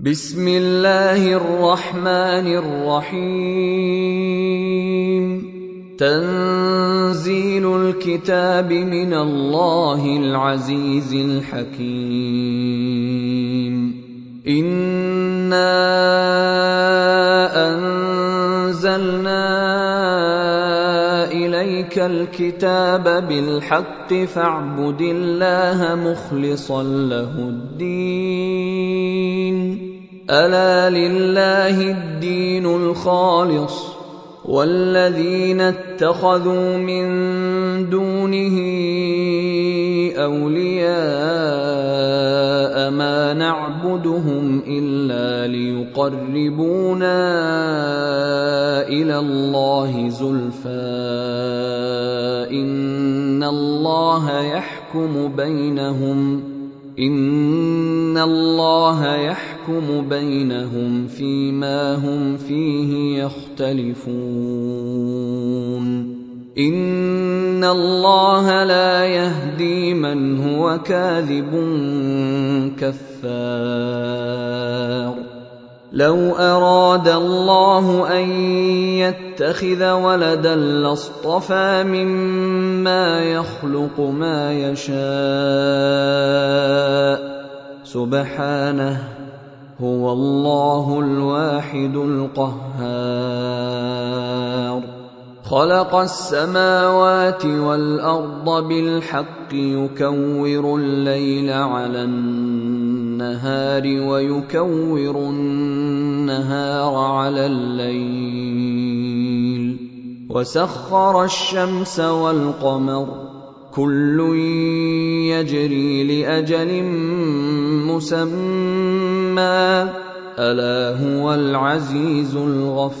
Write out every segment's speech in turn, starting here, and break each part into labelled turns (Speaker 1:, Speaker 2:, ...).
Speaker 1: بسم الله الرحمن الرحيم تنزيل الكتاب من الله العزيز الحكيم انا انزلنا اليك الكتاب بالحق فاعبد الله مخلصا له الدين ألا لله الدين الخالص والذين اتخذوا من دونه أولياء ما نعبدهم إلا ليقربونا إلى الله زلفى إن الله يحكم بينهم ان الله يحكم بينهم فيما هم فيه يختلفون ان الله لا يهدي من هو كاذب كفار لو أراد الله أن يتخذ ولدا لاصطفى مما يخلق ما يشاء. سبحانه هو الله الواحد القهار. خلق السماوات والأرض بالحق يكور الليل على النهار. ويكور النهار على الليل. وسخر الشمس والقمر كل يجري لأجل مسمى. ألا هو العزيز الغفار.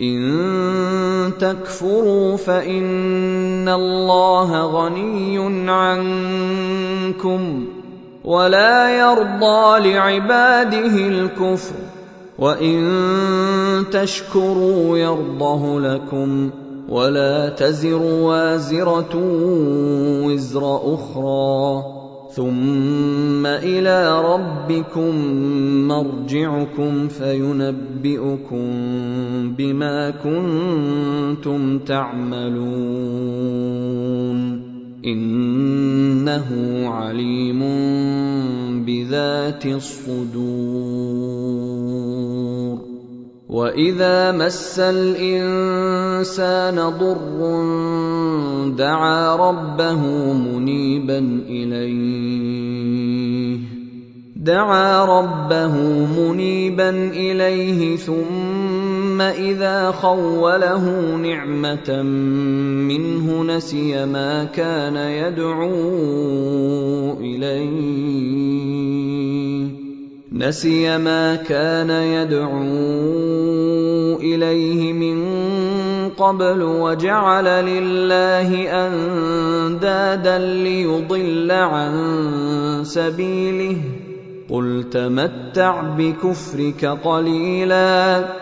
Speaker 1: إن تكفروا فإن الله غني عنكم ولا يرضى لعباده الكفر وإن تشكروا يرضه لكم ولا تزر وازرة وزر أخرى ثم إلى ربكم مرجعكم فينبئكم بما كنتم تعملون. إنه عليم بذات الصدور. وإذا مس الإنسان ضر دعا ربه منيبا إليه. دعا ربه منيبا إليه ثم إذا خوله نعمة منه نسي ما كان يدعو إليه. نسي ما كان يدعو إليه من قبل وجعل لله أندادا ليضل عن سبيله. قل تمتع بكفرك قليلا.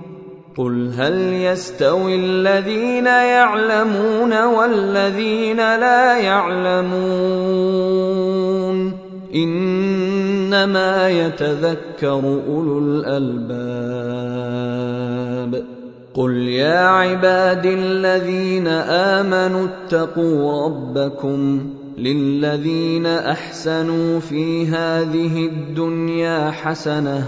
Speaker 1: قل هل يستوي الذين يعلمون والذين لا يعلمون انما يتذكر اولو الالباب قل يا عباد الذين امنوا اتقوا ربكم للذين احسنوا في هذه الدنيا حسنه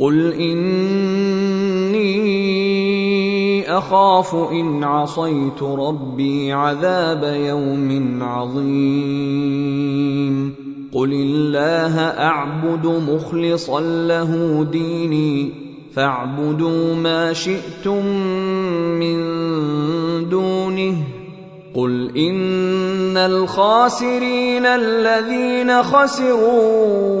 Speaker 1: قل اني اخاف ان عصيت ربي عذاب يوم عظيم قل الله اعبد مخلصا له ديني فاعبدوا ما شئتم من دونه قل ان الخاسرين الذين خسروا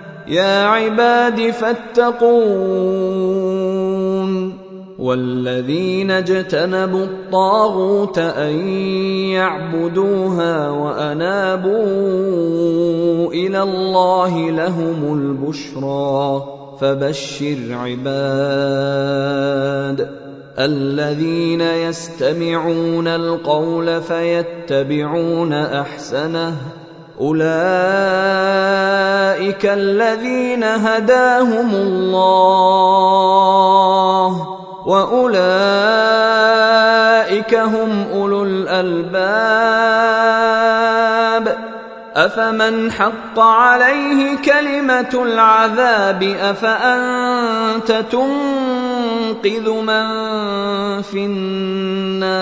Speaker 1: يا عباد فاتقون والذين اجتنبوا الطاغوت أن يعبدوها وأنابوا إلى الله لهم البشرى فبشر عباد الذين يستمعون القول فيتبعون أحسنه أولئك الذين هداهم الله وأولئك هم أولو الألباب. أفمن حق عليه كلمة العذاب أفأنت تنقذ من في النار؟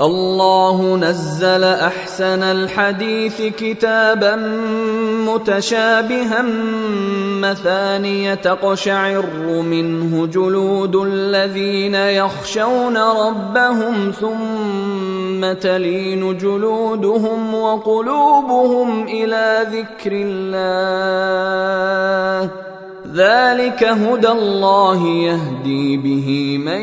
Speaker 1: الله نزل أحسن الحديث كتابا متشابها مثانية تقشعر منه جلود الذين يخشون ربهم ثم تلين جلودهم وقلوبهم إلى ذكر الله. ذلك هدى الله يهدي به من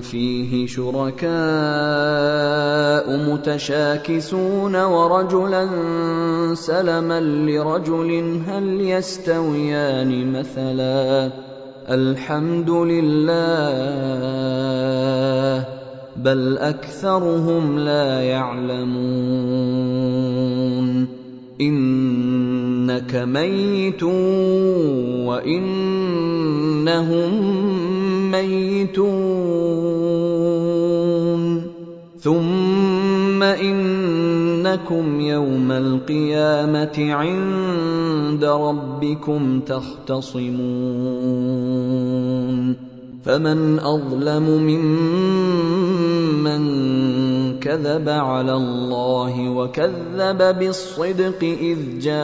Speaker 1: فيه شركاء متشاكسون ورجلا سلما لرجل هل يستويان مثلا الحمد لله بل أكثرهم لا يعلمون إنك ميت وإنهم ميتون ثم إنكم يوم القيامة عند ربكم تختصمون. فمن أظلم ممن كذب على الله وكذب بالصدق إذ جاءه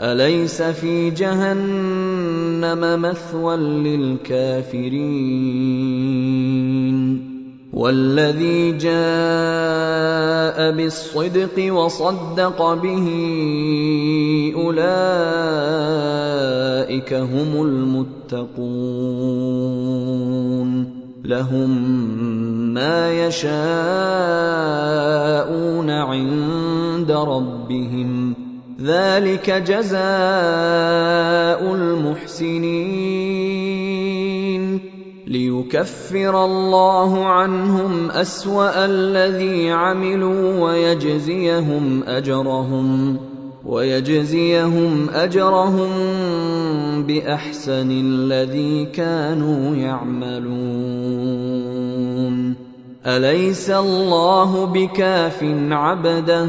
Speaker 1: أليس في جهنم مثوى للكافرين؟ والذي جاء بالصدق وصدق به أولئك هم المتقون. لهم ما يشاءون عند ربهم. ذلك جزاء المحسنين. ليكفر الله عنهم أسوأ الذي عملوا ويجزيهم أجرهم ويجزيهم أجرهم بأحسن الذي كانوا يعملون. أليس الله بكاف عبده؟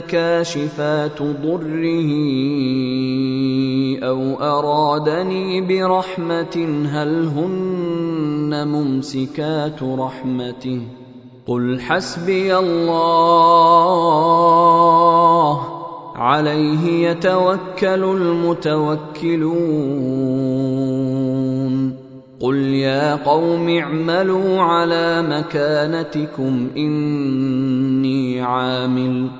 Speaker 1: كاشفات ضره أو أرادني برحمة هل هن ممسكات رحمته؟ قل حسبي الله. عليه يتوكل المتوكلون. قل يا قوم اعملوا على مكانتكم إني عامل.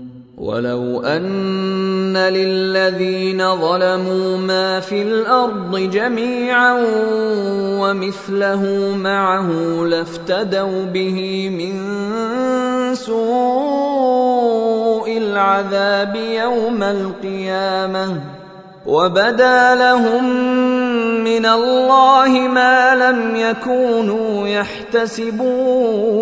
Speaker 1: ولو أن للذين ظلموا ما في الأرض جميعا ومثله معه لافتدوا به من سوء العذاب يوم القيامة وبدا لهم من الله ما لم يكونوا يحتسبون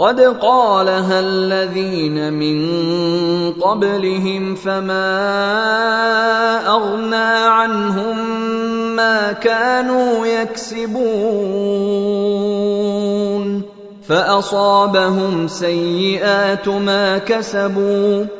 Speaker 1: قد قالها الذين من قبلهم فما أغنى عنهم ما كانوا يكسبون فأصابهم سيئات ما كسبوا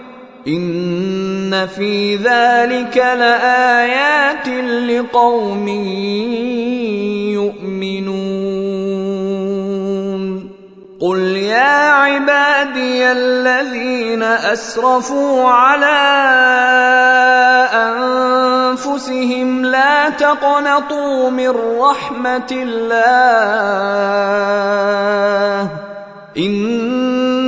Speaker 1: ان في ذلك لايات لقوم يؤمنون قل يا عبادي الذين اسرفوا على انفسهم لا تقنطوا من رحمه الله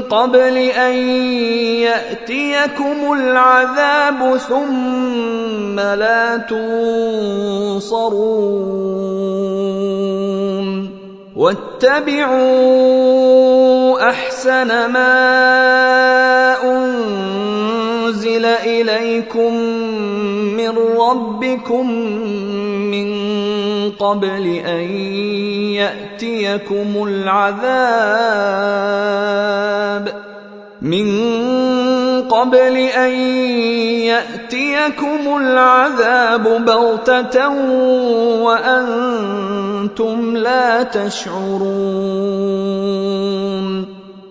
Speaker 1: قبل أن يأتيكم العذاب ثم لا تنصرون. واتبعوا أحسن ما أنزل إليكم من ربكم من قبل أن يأتيكم العذاب. من قبل أن يأتيكم العذاب بغتة وأنتم لا تشعرون.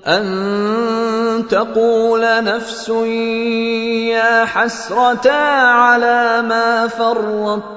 Speaker 1: أن تقول نفس يا حسرتا على ما فرطت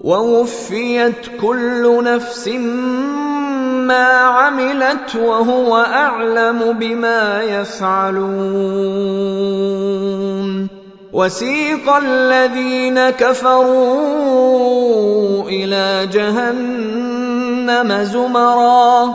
Speaker 1: ووفيت كل نفس ما عملت وهو أعلم بما يفعلون. وسيق الذين كفروا إلى جهنم زمرا.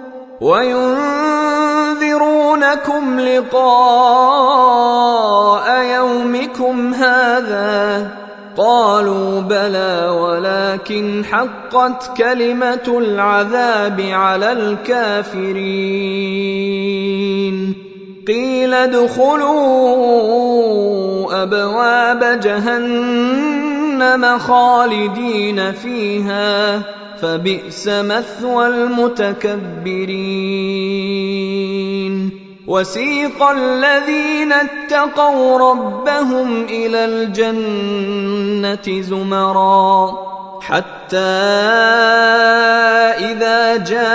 Speaker 1: وينذرونكم لقاء يومكم هذا قالوا بلى ولكن حقت كلمة العذاب على الكافرين. قيل ادخلوا أبواب جهنم خالدين فيها. فبئس مثوى المتكبرين. وسيق الذين اتقوا ربهم إلى الجنة زمرا. حتى إذا جاءوها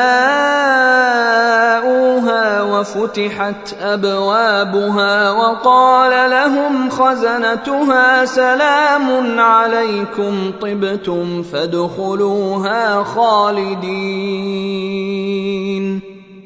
Speaker 1: وفتحت أبوابها وقال لهم خزنتها سلام عليكم طبتم فادخلوها خالدين.